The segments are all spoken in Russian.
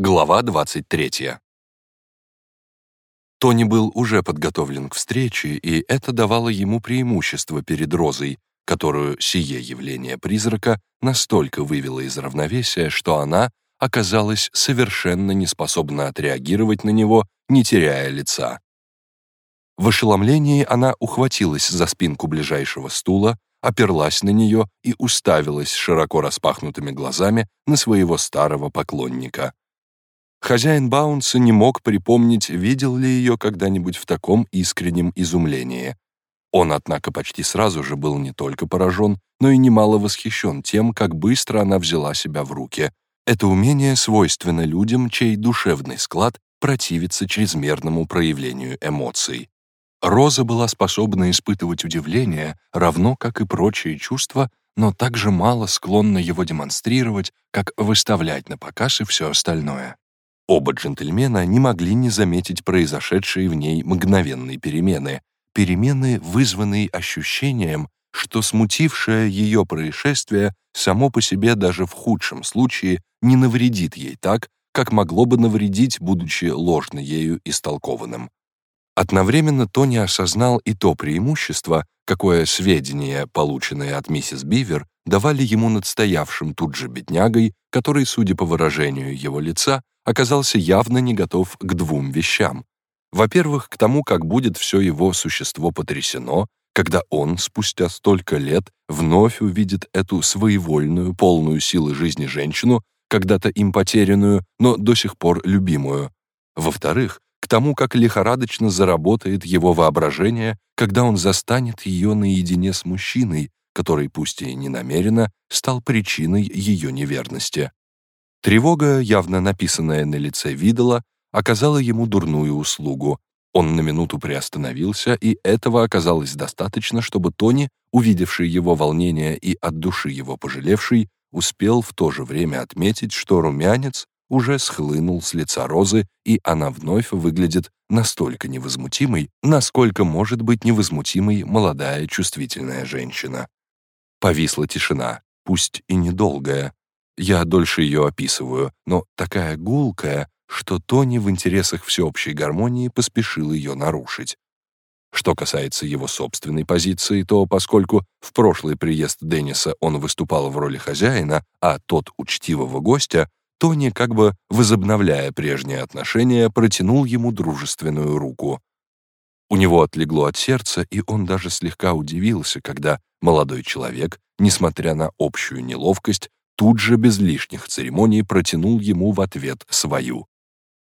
Глава 23. Тони был уже подготовлен к встрече, и это давало ему преимущество перед Розой, которую сие явление призрака настолько вывело из равновесия, что она оказалась совершенно неспособна отреагировать на него, не теряя лица. В ошеломлении она ухватилась за спинку ближайшего стула, оперлась на нее и уставилась широко распахнутыми глазами на своего старого поклонника. Хозяин Баунса не мог припомнить, видел ли ее когда-нибудь в таком искреннем изумлении. Он, однако, почти сразу же был не только поражен, но и немало восхищен тем, как быстро она взяла себя в руки. Это умение свойственно людям, чей душевный склад противится чрезмерному проявлению эмоций. Роза была способна испытывать удивление, равно как и прочие чувства, но также мало склонна его демонстрировать, как выставлять на показ и все остальное. Оба джентльмена не могли не заметить произошедшие в ней мгновенные перемены, перемены, вызванные ощущением, что смутившее ее происшествие само по себе даже в худшем случае не навредит ей так, как могло бы навредить, будучи ложно ею истолкованным. Одновременно Тони осознал и то преимущество, какое сведения, полученные от миссис Бивер, давали ему над стоявшим тут же беднягой, который, судя по выражению его лица, оказался явно не готов к двум вещам. Во-первых, к тому, как будет все его существо потрясено, когда он, спустя столько лет, вновь увидит эту своевольную, полную силы жизни женщину, когда-то им потерянную, но до сих пор любимую. Во-вторых, к тому, как лихорадочно заработает его воображение, когда он застанет ее наедине с мужчиной, который, пусть и не намеренно, стал причиной ее неверности. Тревога, явно написанная на лице Видала, оказала ему дурную услугу. Он на минуту приостановился, и этого оказалось достаточно, чтобы Тони, увидевший его волнение и от души его пожалевший, успел в то же время отметить, что румянец уже схлынул с лица Розы, и она вновь выглядит настолько невозмутимой, насколько может быть невозмутимой молодая чувствительная женщина. Повисла тишина, пусть и недолгая, я дольше ее описываю, но такая гулкая, что Тони в интересах всеобщей гармонии поспешил ее нарушить. Что касается его собственной позиции, то поскольку в прошлый приезд Денниса он выступал в роли хозяина, а тот учтивого гостя, Тони, как бы возобновляя прежние отношения, протянул ему дружественную руку. У него отлегло от сердца, и он даже слегка удивился, когда молодой человек, несмотря на общую неловкость, тут же без лишних церемоний протянул ему в ответ свою.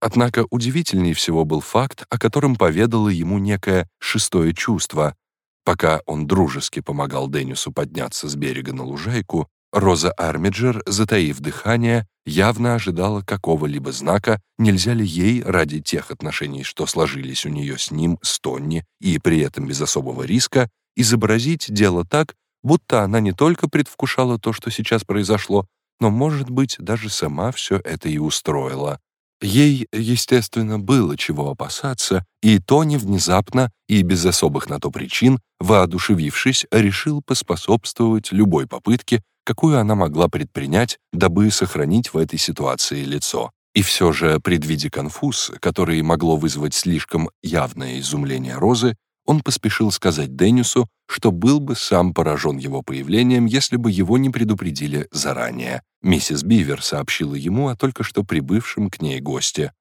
Однако удивительней всего был факт, о котором поведало ему некое шестое чувство. Пока он дружески помогал Деннису подняться с берега на лужайку, Роза Армиджер, затаив дыхание, явно ожидала какого-либо знака, нельзя ли ей, ради тех отношений, что сложились у нее с ним, с Тонни, и при этом без особого риска, изобразить дело так, будто она не только предвкушала то, что сейчас произошло, но, может быть, даже сама все это и устроила. Ей, естественно, было чего опасаться, и Тони внезапно и без особых на то причин, воодушевившись, решил поспособствовать любой попытке, какую она могла предпринять, дабы сохранить в этой ситуации лицо. И все же, предвидя конфуз, который могло вызвать слишком явное изумление Розы, он поспешил сказать Деннису, что был бы сам поражен его появлением, если бы его не предупредили заранее. Миссис Бивер сообщила ему о только что прибывшем к ней госте.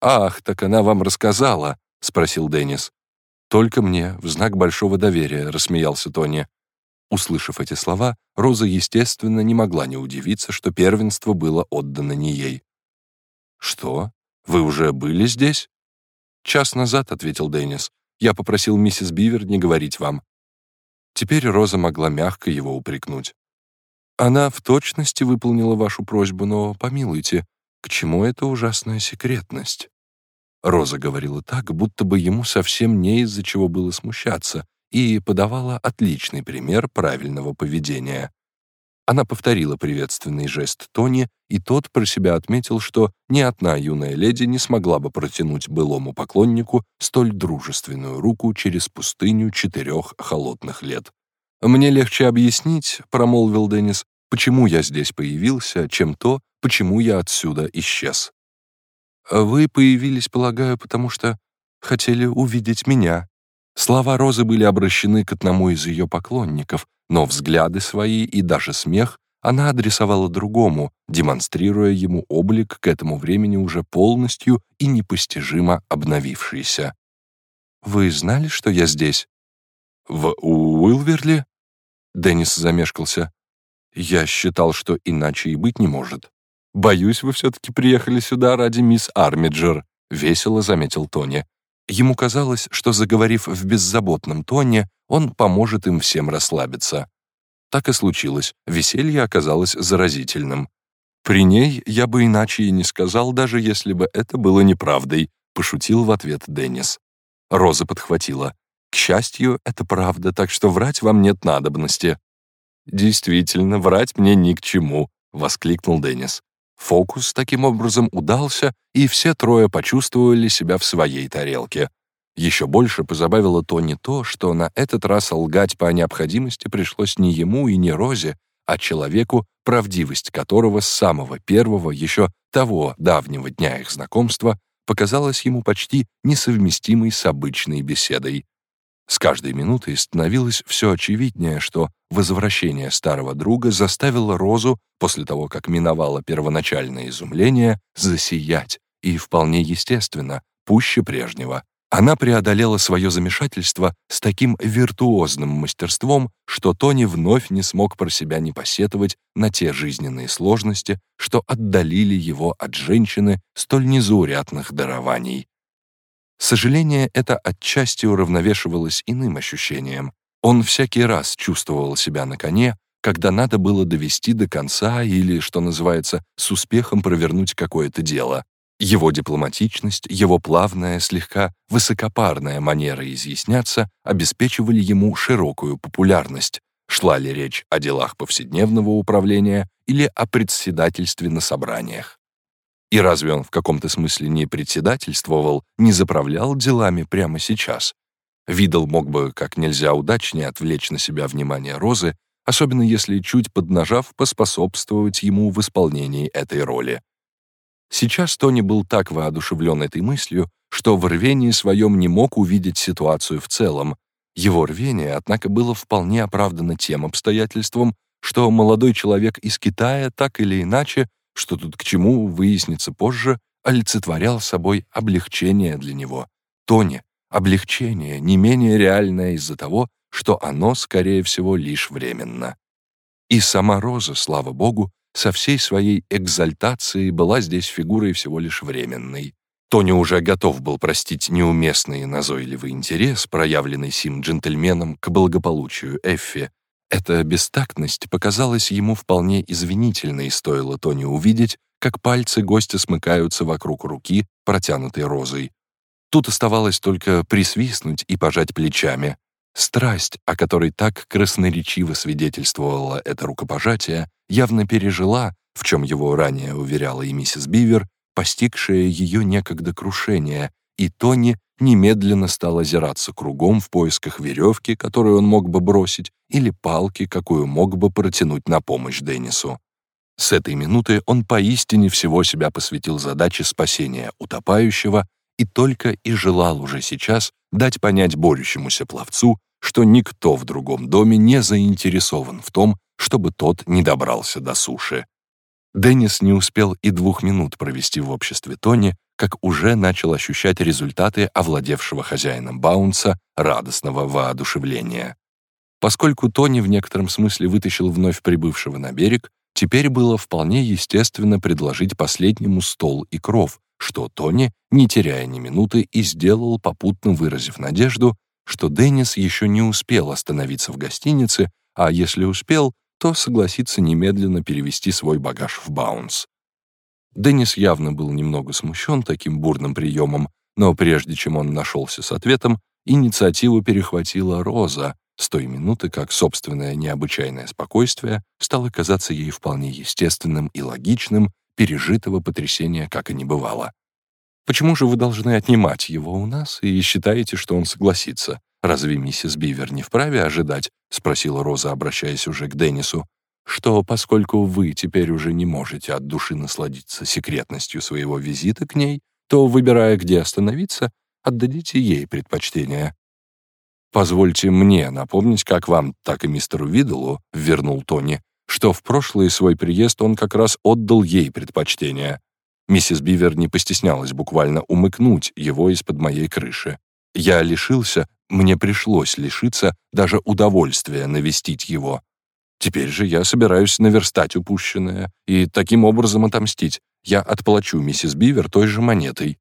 «Ах, так она вам рассказала?» — спросил Деннис. «Только мне, в знак большого доверия», — рассмеялся Тони. Услышав эти слова, Роза, естественно, не могла не удивиться, что первенство было отдано не ей. «Что? Вы уже были здесь?» «Час назад», — ответил Деннис. Я попросил миссис Бивер не говорить вам». Теперь Роза могла мягко его упрекнуть. «Она в точности выполнила вашу просьбу, но, помилуйте, к чему эта ужасная секретность?» Роза говорила так, будто бы ему совсем не из-за чего было смущаться, и подавала отличный пример правильного поведения. Она повторила приветственный жест Тони, и тот про себя отметил, что ни одна юная леди не смогла бы протянуть былому поклоннику столь дружественную руку через пустыню четырех холодных лет. «Мне легче объяснить», — промолвил Деннис, «почему я здесь появился, чем то, почему я отсюда исчез. Вы появились, полагаю, потому что хотели увидеть меня. Слова Розы были обращены к одному из ее поклонников, но взгляды свои и даже смех она адресовала другому, демонстрируя ему облик к этому времени уже полностью и непостижимо обновившийся. «Вы знали, что я здесь?» «В Уилверли?» Деннис замешкался. «Я считал, что иначе и быть не может. Боюсь, вы все-таки приехали сюда ради мисс Армиджер», — весело заметил Тони. Ему казалось, что, заговорив в беззаботном тоне, он поможет им всем расслабиться. Так и случилось, веселье оказалось заразительным. «При ней я бы иначе и не сказал, даже если бы это было неправдой», — пошутил в ответ Деннис. Роза подхватила. «К счастью, это правда, так что врать вам нет надобности». «Действительно, врать мне ни к чему», — воскликнул Деннис. Фокус таким образом удался, и все трое почувствовали себя в своей тарелке. Еще больше позабавило Тони то, что на этот раз лгать по необходимости пришлось не ему и не Розе, а человеку, правдивость которого с самого первого, еще того давнего дня их знакомства, показалась ему почти несовместимой с обычной беседой. С каждой минутой становилось все очевиднее, что возвращение старого друга заставило Розу, после того, как миновало первоначальное изумление, засиять, и вполне естественно, пуще прежнего. Она преодолела свое замешательство с таким виртуозным мастерством, что Тони вновь не смог про себя не посетовать на те жизненные сложности, что отдалили его от женщины столь незаурядных дарований. Сожаление это отчасти уравновешивалось иным ощущением. Он всякий раз чувствовал себя на коне, когда надо было довести до конца или, что называется, с успехом провернуть какое-то дело. Его дипломатичность, его плавная, слегка высокопарная манера изъясняться обеспечивали ему широкую популярность, шла ли речь о делах повседневного управления или о председательстве на собраниях. И разве он в каком-то смысле не председательствовал, не заправлял делами прямо сейчас? Видал мог бы как нельзя удачнее отвлечь на себя внимание Розы, особенно если, чуть поднажав, поспособствовать ему в исполнении этой роли. Сейчас Тони был так воодушевлен этой мыслью, что в рвении своем не мог увидеть ситуацию в целом. Его рвение, однако, было вполне оправдано тем обстоятельством, что молодой человек из Китая так или иначе, что тут к чему выяснится позже, олицетворял собой облегчение для него. Тони — облегчение, не менее реальное из-за того, что оно, скорее всего, лишь временно. И сама Роза, слава богу, со всей своей экзальтацией была здесь фигурой всего лишь временной. Тони уже готов был простить неуместный и назойливый интерес, проявленный сим джентльменом к благополучию Эффи. Эта бестактность показалась ему вполне извинительной, стоило Тони увидеть, как пальцы гостя смыкаются вокруг руки, протянутой розой. Тут оставалось только присвистнуть и пожать плечами. Страсть, о которой так красноречиво свидетельствовало это рукопожатие, явно пережила, в чем его ранее уверяла и миссис Бивер, постигшее ее некогда крушение, и Тони немедленно стал озираться кругом в поисках веревки, которую он мог бы бросить, или палки, какую мог бы протянуть на помощь Деннису. С этой минуты он поистине всего себя посвятил задаче спасения утопающего и только и желал уже сейчас дать понять борющемуся пловцу, что никто в другом доме не заинтересован в том, чтобы тот не добрался до суши. Деннис не успел и двух минут провести в обществе Тони, как уже начал ощущать результаты овладевшего хозяином Баунса радостного воодушевления. Поскольку Тони в некотором смысле вытащил вновь прибывшего на берег, теперь было вполне естественно предложить последнему стол и кров, что Тони, не теряя ни минуты, и сделал, попутно выразив надежду, что Деннис еще не успел остановиться в гостинице, а если успел, то согласится немедленно перевести свой багаж в Баунс. Деннис явно был немного смущен таким бурным приемом, но прежде чем он нашелся с ответом, инициативу перехватила Роза с той минуты, как собственное необычайное спокойствие стало казаться ей вполне естественным и логичным, пережитого потрясения как и не бывало. «Почему же вы должны отнимать его у нас и считаете, что он согласится? Разве миссис Бивер не вправе ожидать, — спросила Роза, обращаясь уже к Деннису, — что поскольку вы теперь уже не можете от души насладиться секретностью своего визита к ней, то, выбирая, где остановиться, отдадите ей предпочтение. «Позвольте мне напомнить, как вам, так и мистеру Виделу», — вернул Тони, что в прошлый свой приезд он как раз отдал ей предпочтение. Миссис Бивер не постеснялась буквально умыкнуть его из-под моей крыши. Я лишился, мне пришлось лишиться даже удовольствия навестить его. Теперь же я собираюсь наверстать упущенное и таким образом отомстить. Я отплачу миссис Бивер той же монетой.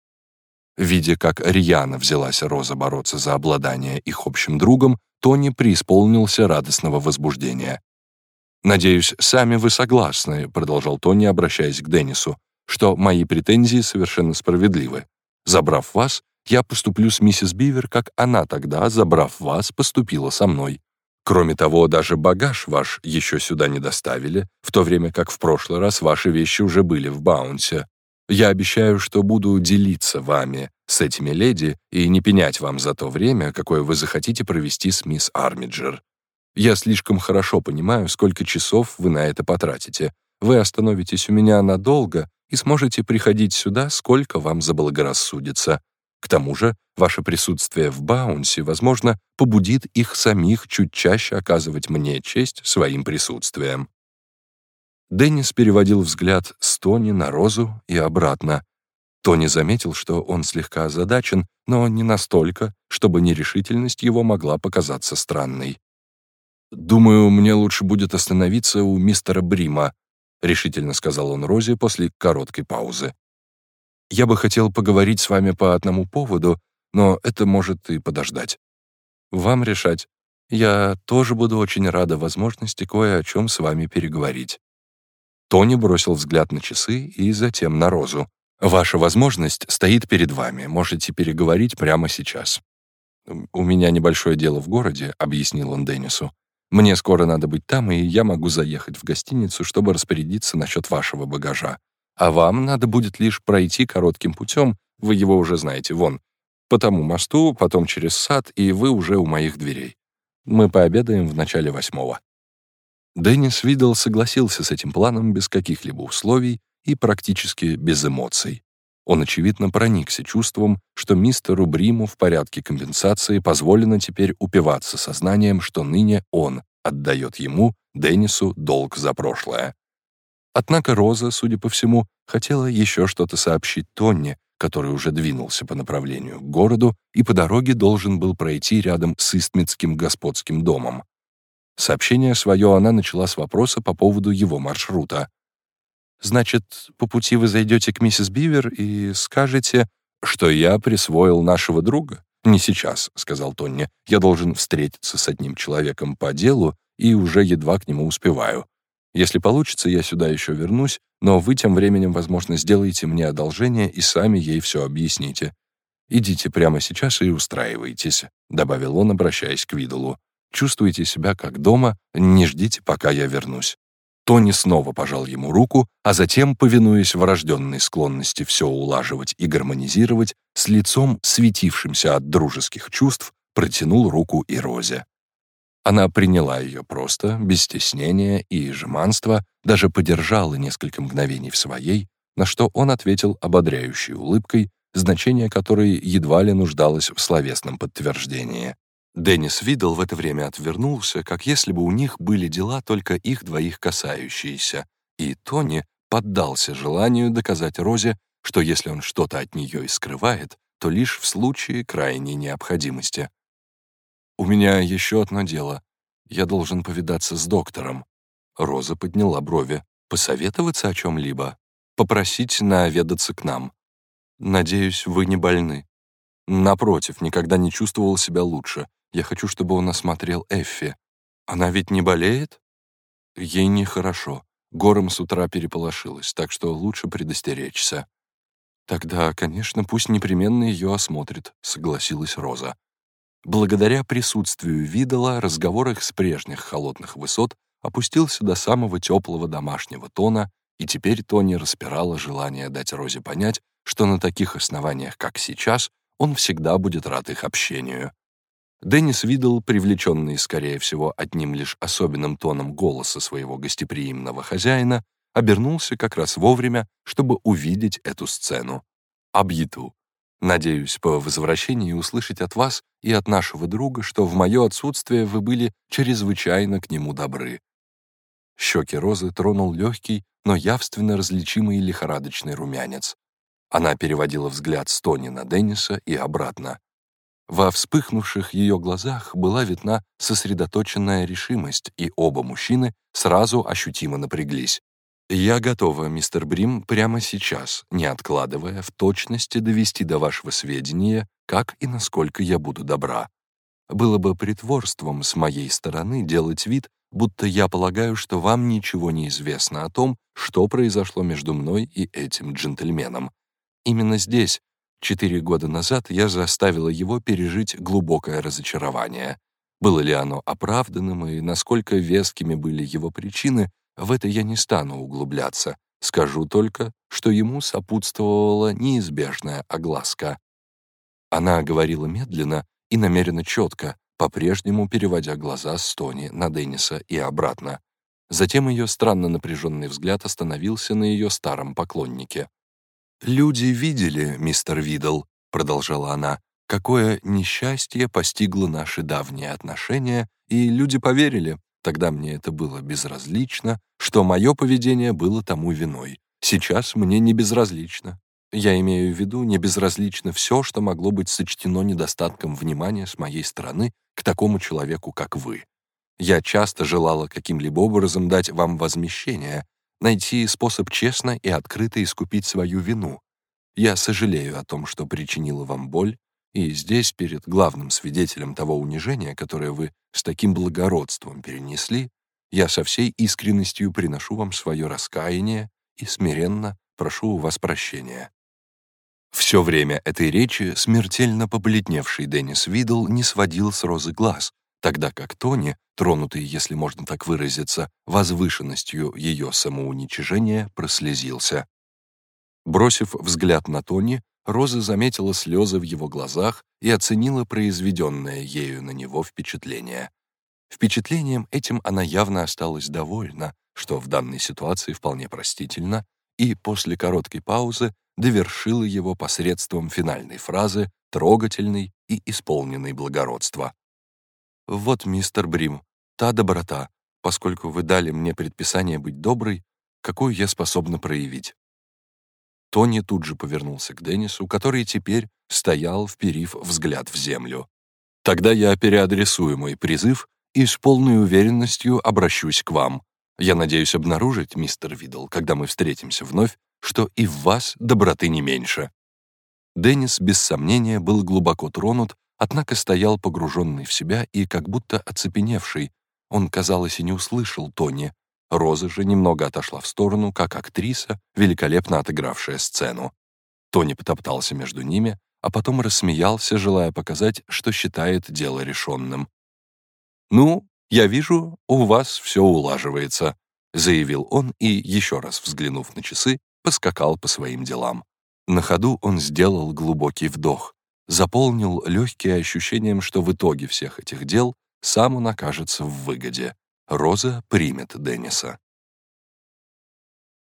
Видя, как рьяно взялась Роза бороться за обладание их общим другом, Тони преисполнился радостного возбуждения. «Надеюсь, сами вы согласны», — продолжал Тони, обращаясь к Деннису, «что мои претензии совершенно справедливы. Забрав вас, я поступлю с миссис Бивер, как она тогда, забрав вас, поступила со мной. Кроме того, даже багаж ваш еще сюда не доставили, в то время как в прошлый раз ваши вещи уже были в Баунсе. Я обещаю, что буду делиться вами с этими леди и не пенять вам за то время, какое вы захотите провести с мисс Армиджер. Я слишком хорошо понимаю, сколько часов вы на это потратите. Вы остановитесь у меня надолго и сможете приходить сюда, сколько вам заблагорассудится. К тому же, ваше присутствие в Баунсе, возможно, побудит их самих чуть чаще оказывать мне честь своим присутствием. Деннис переводил взгляд с Тони на Розу и обратно. Тони заметил, что он слегка озадачен, но не настолько, чтобы нерешительность его могла показаться странной. «Думаю, мне лучше будет остановиться у мистера Брима», — решительно сказал он Розе после короткой паузы. Я бы хотел поговорить с вами по одному поводу, но это может и подождать. Вам решать. Я тоже буду очень рада возможности кое о чем с вами переговорить». Тони бросил взгляд на часы и затем на Розу. «Ваша возможность стоит перед вами. Можете переговорить прямо сейчас». «У меня небольшое дело в городе», — объяснил он Деннису. «Мне скоро надо быть там, и я могу заехать в гостиницу, чтобы распорядиться насчет вашего багажа а вам надо будет лишь пройти коротким путем, вы его уже знаете, вон, по тому мосту, потом через сад, и вы уже у моих дверей. Мы пообедаем в начале восьмого». Деннис Видл согласился с этим планом без каких-либо условий и практически без эмоций. Он, очевидно, проникся чувством, что мистеру Бриму в порядке компенсации позволено теперь упиваться сознанием, что ныне он отдает ему, Деннису, долг за прошлое. Однако Роза, судя по всему, хотела еще что-то сообщить Тонне, который уже двинулся по направлению к городу и по дороге должен был пройти рядом с Истмитским господским домом. Сообщение свое она начала с вопроса по поводу его маршрута. «Значит, по пути вы зайдете к миссис Бивер и скажете, что я присвоил нашего друга?» «Не сейчас», — сказал Тонни. «Я должен встретиться с одним человеком по делу и уже едва к нему успеваю. Если получится, я сюда еще вернусь, но вы тем временем, возможно, сделаете мне одолжение и сами ей все объясните. Идите прямо сейчас и устраивайтесь», — добавил он, обращаясь к Видулу. «Чувствуйте себя как дома, не ждите, пока я вернусь». Тони снова пожал ему руку, а затем, повинуясь врожденной склонности все улаживать и гармонизировать, с лицом, светившимся от дружеских чувств, протянул руку и Розе. Она приняла ее просто, без стеснения и жеманства, даже подержала несколько мгновений в своей, на что он ответил ободряющей улыбкой, значение которой едва ли нуждалось в словесном подтверждении. Деннис Видл в это время отвернулся, как если бы у них были дела только их двоих касающиеся, и Тони поддался желанию доказать Розе, что если он что-то от нее и скрывает, то лишь в случае крайней необходимости. «У меня еще одно дело. Я должен повидаться с доктором». Роза подняла брови. «Посоветоваться о чем-либо? Попросить наведаться к нам. Надеюсь, вы не больны. Напротив, никогда не чувствовал себя лучше. Я хочу, чтобы он осмотрел Эффи. Она ведь не болеет? Ей нехорошо. Гором с утра переполошилась, так что лучше предостеречься. Тогда, конечно, пусть непременно ее осмотрит, согласилась Роза. Благодаря присутствию Видала разговор их с прежних холодных высот опустился до самого теплого домашнего тона, и теперь Тони распирало желание дать Розе понять, что на таких основаниях, как сейчас, он всегда будет рад их общению. Деннис видел, привлеченный, скорее всего, одним лишь особенным тоном голоса своего гостеприимного хозяина, обернулся как раз вовремя, чтобы увидеть эту сцену. «Абьету. Надеюсь, по возвращении услышать от вас и от нашего друга, что в мое отсутствие вы были чрезвычайно к нему добры». Щеки Розы тронул легкий, но явственно различимый лихорадочный румянец. Она переводила взгляд с Тони на Денниса и обратно. Во вспыхнувших ее глазах была видна сосредоточенная решимость, и оба мужчины сразу ощутимо напряглись. «Я готова, мистер Брим, прямо сейчас, не откладывая, в точности довести до вашего сведения, как и насколько я буду добра. Было бы притворством с моей стороны делать вид, будто я полагаю, что вам ничего не известно о том, что произошло между мной и этим джентльменом. Именно здесь, Четыре года назад я заставила его пережить глубокое разочарование. Было ли оно оправданным и насколько вескими были его причины, в это я не стану углубляться. Скажу только, что ему сопутствовала неизбежная огласка. Она говорила медленно и намеренно четко, по-прежнему переводя глаза с Тони на Денниса и обратно. Затем ее странно напряженный взгляд остановился на ее старом поклоннике. «Люди видели, мистер Видл», — продолжала она, «какое несчастье постигло наши давние отношения, и люди поверили, тогда мне это было безразлично, что мое поведение было тому виной. Сейчас мне не безразлично. Я имею в виду, не безразлично все, что могло быть сочтено недостатком внимания с моей стороны к такому человеку, как вы. Я часто желала каким-либо образом дать вам возмещение, найти способ честно и открыто искупить свою вину. Я сожалею о том, что причинила вам боль, и здесь, перед главным свидетелем того унижения, которое вы с таким благородством перенесли, я со всей искренностью приношу вам свое раскаяние и смиренно прошу у вас прощения». Все время этой речи смертельно побледневший Деннис Видл не сводил с Розы глаз, тогда как Тони, тронутый, если можно так выразиться, возвышенностью ее самоуничижения, прослезился. Бросив взгляд на Тони, Роза заметила слезы в его глазах и оценила произведенное ею на него впечатление. Впечатлением этим она явно осталась довольна, что в данной ситуации вполне простительно, и после короткой паузы довершила его посредством финальной фразы, трогательной и исполненной благородства. «Вот, мистер Брим, та доброта, поскольку вы дали мне предписание быть доброй, какую я способна проявить. Тони тут же повернулся к Деннису, который теперь стоял, вперив взгляд в землю. «Тогда я переадресую мой призыв и с полной уверенностью обращусь к вам. Я надеюсь обнаружить, мистер Видл, когда мы встретимся вновь, что и в вас доброты не меньше». Деннис, без сомнения, был глубоко тронут, однако стоял погруженный в себя и как будто оцепеневший. Он, казалось, и не услышал Тони, Роза же немного отошла в сторону, как актриса, великолепно отыгравшая сцену. Тони потоптался между ними, а потом рассмеялся, желая показать, что считает дело решенным. «Ну, я вижу, у вас все улаживается», — заявил он и, еще раз взглянув на часы, поскакал по своим делам. На ходу он сделал глубокий вдох, заполнил легкие ощущением, что в итоге всех этих дел сам он окажется в выгоде. Роза примет Денниса.